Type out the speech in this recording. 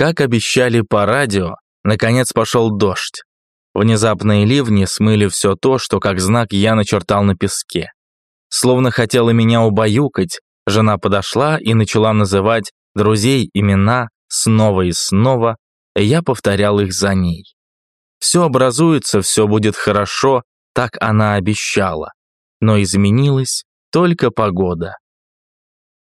Как обещали по радио, наконец пошел дождь. Внезапные ливни смыли все то, что как знак я начертал на песке. Словно хотела меня убаюкать, жена подошла и начала называть друзей имена снова и снова, и я повторял их за ней. Все образуется, все будет хорошо, так она обещала. Но изменилась только погода.